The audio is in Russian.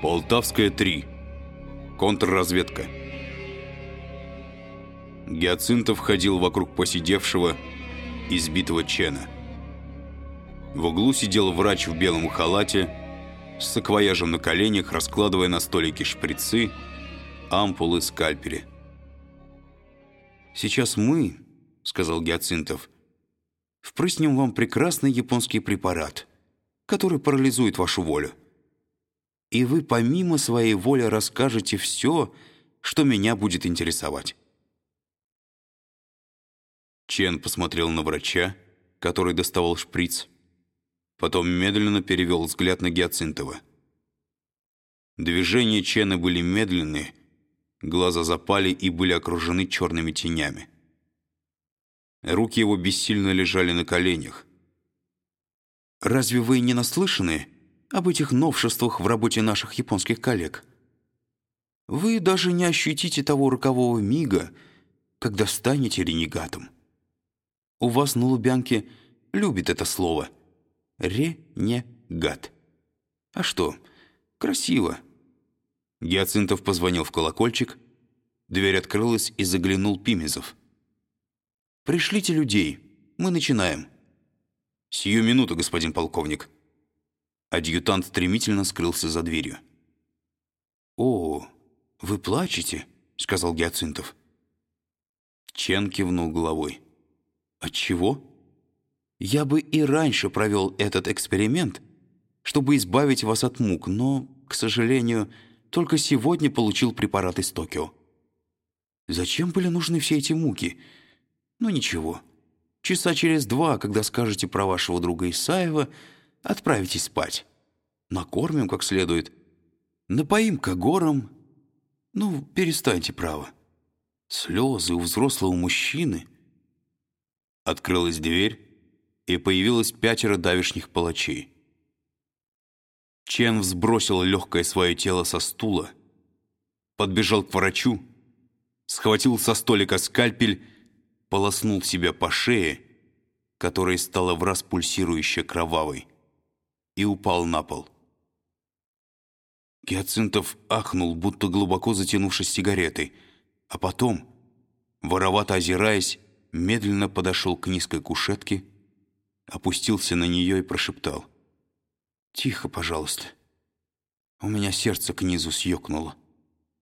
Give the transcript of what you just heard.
Полтавская 3. Контрразведка. Гиацинтов ходил вокруг посидевшего, избитого Чена. В углу сидел врач в белом халате, с саквояжем на коленях, раскладывая на столике шприцы, ампулы, скальпели. «Сейчас мы, — сказал Гиацинтов, — впрыснем вам прекрасный японский препарат, который парализует вашу волю и вы помимо своей воли расскажете все, что меня будет интересовать». Чен посмотрел на врача, который доставал шприц, потом медленно перевел взгляд на Гиацинтова. Движения Чена были медленные, глаза запали и были окружены черными тенями. Руки его бессильно лежали на коленях. «Разве вы не наслышаны?» Об этих новшествах в работе наших японских коллег. Вы даже не ощутите того рокового мига, когда станете ренегатом. У вас на Лубянке любит это слово «ренегат». А что, красиво. Гиацинтов позвонил в колокольчик, дверь открылась и заглянул Пимезов. «Пришлите людей, мы начинаем». «Сию минуту, господин полковник», Адъютант стремительно скрылся за дверью. «О, вы плачете?» — сказал Гиацинтов. Чен кивнул головой. «Отчего?» «Я бы и раньше провел этот эксперимент, чтобы избавить вас от мук, но, к сожалению, только сегодня получил препарат из Токио. Зачем были нужны все эти муки? Ну ничего. Часа через два, когда скажете про вашего друга Исаева, Отправитесь спать. Накормим как следует. Напоим когором. Ну, перестаньте, право. Слезы у взрослого мужчины. Открылась дверь, и появилось пятеро давишних палачей. Чен взбросил легкое свое тело со стула, подбежал к врачу, схватил со столика скальпель, полоснул себя по шее, которая стала враз пульсирующей кровавой и упал на пол. Гиацинтов ахнул, будто глубоко затянувшись сигаретой, а потом, воровато озираясь, медленно подошел к низкой кушетке, опустился на нее и прошептал. «Тихо, пожалуйста. У меня сердце к низу съекнуло».